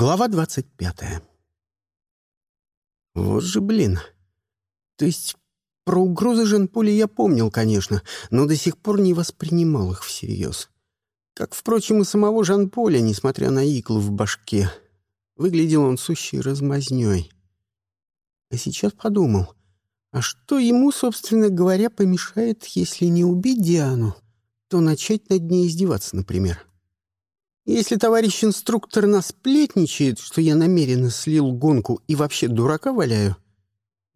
Глава двадцать пятая. Вот же блин. То есть про угрозы Жан-Поля я помнил, конечно, но до сих пор не воспринимал их всерьез. Как, впрочем, и самого Жан-Поля, несмотря на иглы в башке. Выглядел он сущей размазнёй. А сейчас подумал, а что ему, собственно говоря, помешает, если не убить Диану, то начать над ней издеваться, например? Если товарищ инструктор насплетничает, что я намеренно слил гонку и вообще дурака валяю,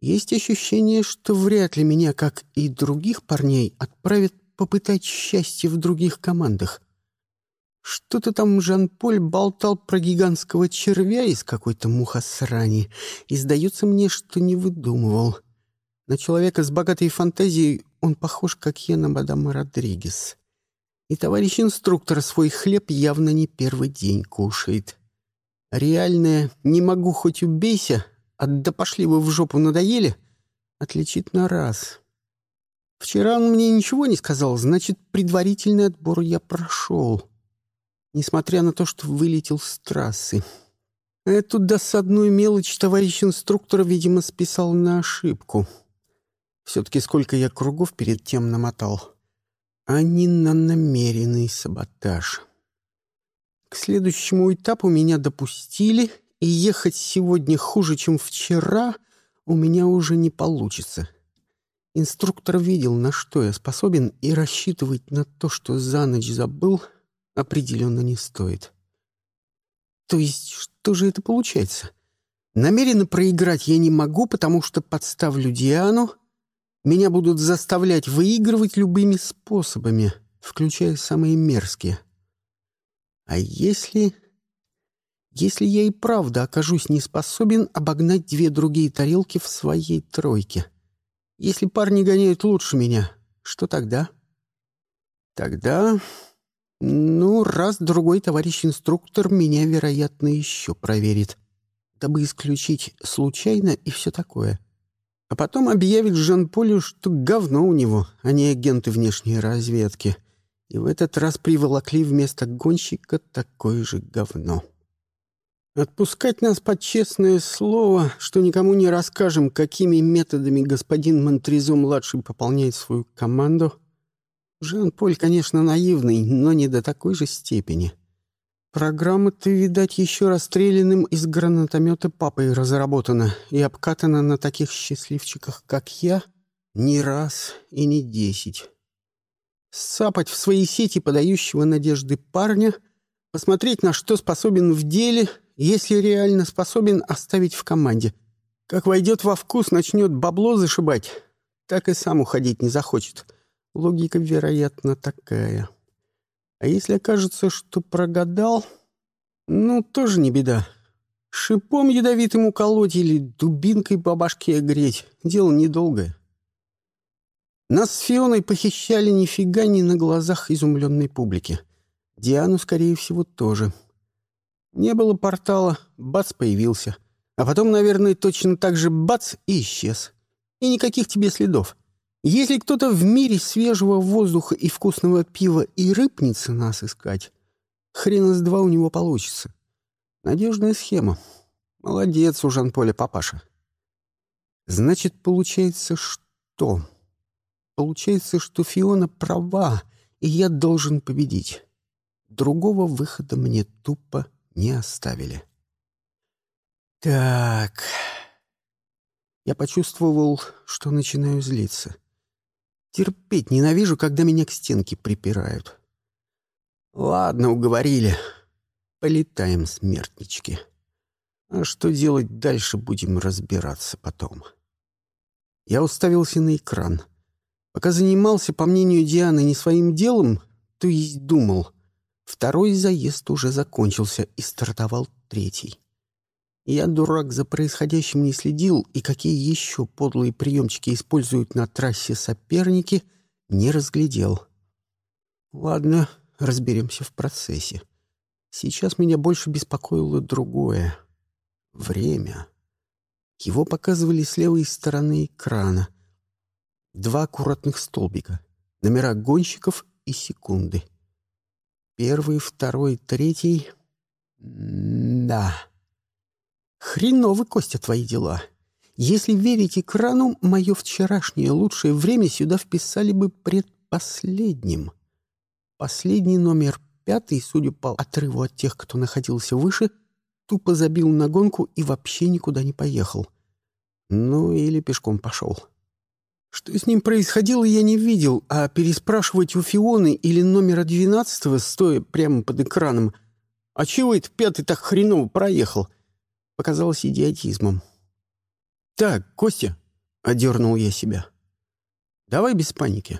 есть ощущение, что вряд ли меня, как и других парней, отправят попытать счастье в других командах. Что-то там Жан-Поль болтал про гигантского червя из какой-то мухосрани, и сдается мне, что не выдумывал. На человека с богатой фантазией он похож, как я на мадам Родригес. И товарищ инструктор свой хлеб явно не первый день кушает. Реальное «не могу, хоть убейся», а «да пошли вы в жопу надоели» отличит на раз. Вчера он мне ничего не сказал, значит, предварительный отбор я прошел, несмотря на то, что вылетел с трассы. Эту досадную мелочь товарищ инструктор, видимо, списал на ошибку. Все-таки сколько я кругов перед тем намотал а не на намеренный саботаж. К следующему этапу меня допустили, и ехать сегодня хуже, чем вчера, у меня уже не получится. Инструктор видел, на что я способен, и рассчитывать на то, что за ночь забыл, определенно не стоит. То есть, что же это получается? Намеренно проиграть я не могу, потому что подставлю Диану, меня будут заставлять выигрывать любыми способами, включая самые мерзкие. А если... Если я и правда окажусь не способен обогнать две другие тарелки в своей тройке? Если парни гоняют лучше меня, что тогда? Тогда... Ну, раз-другой товарищ инструктор меня, вероятно, еще проверит, дабы исключить случайно и все такое. А потом объявит Жан-Полю, что говно у него, а не агенты внешней разведки. И в этот раз приволокли вместо гонщика такое же говно. Отпускать нас под честное слово, что никому не расскажем, какими методами господин Монтризо-младший пополняет свою команду. Жан-Поль, конечно, наивный, но не до такой же степени. — Программа-то, видать, еще расстрелянным из гранатомета папой разработана и обкатана на таких счастливчиках, как я, не раз и не десять. Сапать в свои сети подающего надежды парня, посмотреть, на что способен в деле, если реально способен оставить в команде. Как войдет во вкус, начнет бабло зашибать, так и сам уходить не захочет. Логика, вероятно, такая. А если окажется, что прогадал, ну, тоже не беда. Шипом ядовитым уколоть или дубинкой по башке греть — дело недолгое. Нас с Фионой похищали нифига не на глазах изумленной публики. Диану, скорее всего, тоже. Не было портала, бац, появился. А потом, наверное, точно так же бац и исчез. И никаких тебе следов. Если кто-то в мире свежего воздуха и вкусного пива и рыпнется нас искать, хрен из два у него получится. Надежная схема. Молодец у Жан-Поля папаша. Значит, получается что? Получается, что Фиона права, и я должен победить. Другого выхода мне тупо не оставили. Так... Я почувствовал, что начинаю злиться. Терпеть ненавижу, когда меня к стенке припирают. Ладно, уговорили. Полетаем, смертнички. А что делать дальше, будем разбираться потом. Я уставился на экран. Пока занимался, по мнению Дианы, не своим делом, то есть думал. Второй заезд уже закончился и стартовал третий. Я, дурак, за происходящим не следил, и какие еще подлые приемчики используют на трассе соперники, не разглядел. Ладно, разберемся в процессе. Сейчас меня больше беспокоило другое. Время. Его показывали с левой стороны экрана. Два аккуратных столбика. Номера гонщиков и секунды. Первый, второй, третий... да... Хреновы, Костя, твои дела. Если верить экрану, мое вчерашнее лучшее время сюда вписали бы предпоследним. Последний номер пятый, судя по отрыву от тех, кто находился выше, тупо забил на гонку и вообще никуда не поехал. Ну, или пешком пошел. Что с ним происходило, я не видел, а переспрашивать у Фионы или номера двенадцатого, стоя прямо под экраном, «А чего это пятый так хреново проехал?» Показалось идиотизмом. «Так, Костя», — одернул я себя, — «давай без паники».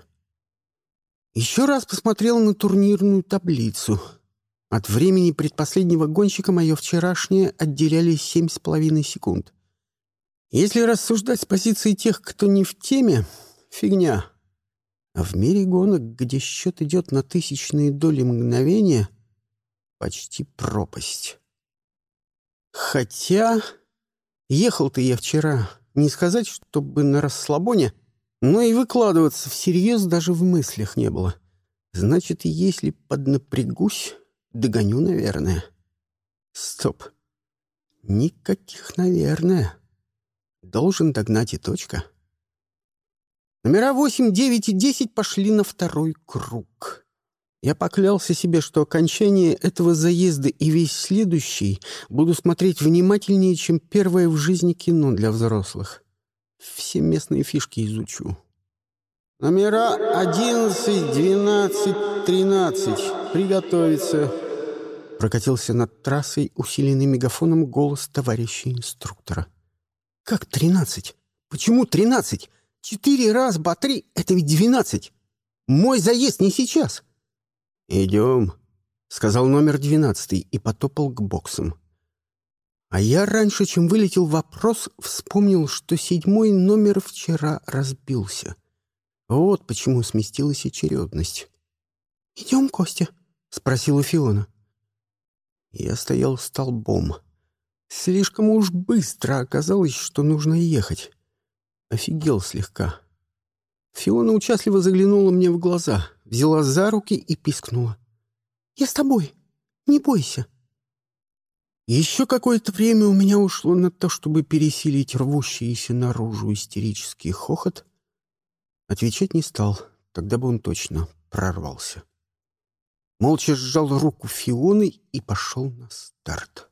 Еще раз посмотрел на турнирную таблицу. От времени предпоследнего гонщика мое вчерашнее отделяли семь с половиной секунд. Если рассуждать с позиции тех, кто не в теме, фигня. А в мире гонок, где счет идет на тысячные доли мгновения, почти пропасть. Хотя... Ехал-то я вчера, не сказать, чтобы на расслабоне, но и выкладываться всерьез даже в мыслях не было. Значит, если поднапрягусь, догоню, наверное. Стоп. Никаких «наверное». Должен догнать и точка. Номера 8, 9 и 10 пошли на второй круг. Я поклялся себе, что окончание этого заезда и весь следующий буду смотреть внимательнее, чем первое в жизни кино для взрослых. Все местные фишки изучу. «Номера 11, 12, 13. Приготовиться!» Прокатился над трассой, усиленный мегафоном голос товарища инструктора. «Как тринадцать? Почему тринадцать? Четыре раз батареи — это ведь двенадцать! Мой заезд не сейчас!» «Идем», — сказал номер двенадцатый и потопал к боксам. А я раньше, чем вылетел вопрос, вспомнил, что седьмой номер вчера разбился. Вот почему сместилась очередность. «Идем, Костя?» — спросила Фиона. Я стоял столбом. Слишком уж быстро оказалось, что нужно ехать. Офигел слегка. Фиона участливо заглянула мне в глаза, взяла за руки и пискнула. «Я с тобой. Не бойся». Еще какое-то время у меня ушло на то, чтобы пересилить рвущийся наружу истерический хохот. Отвечать не стал, тогда бы он точно прорвался. Молча сжал руку Фионы и пошел на старт.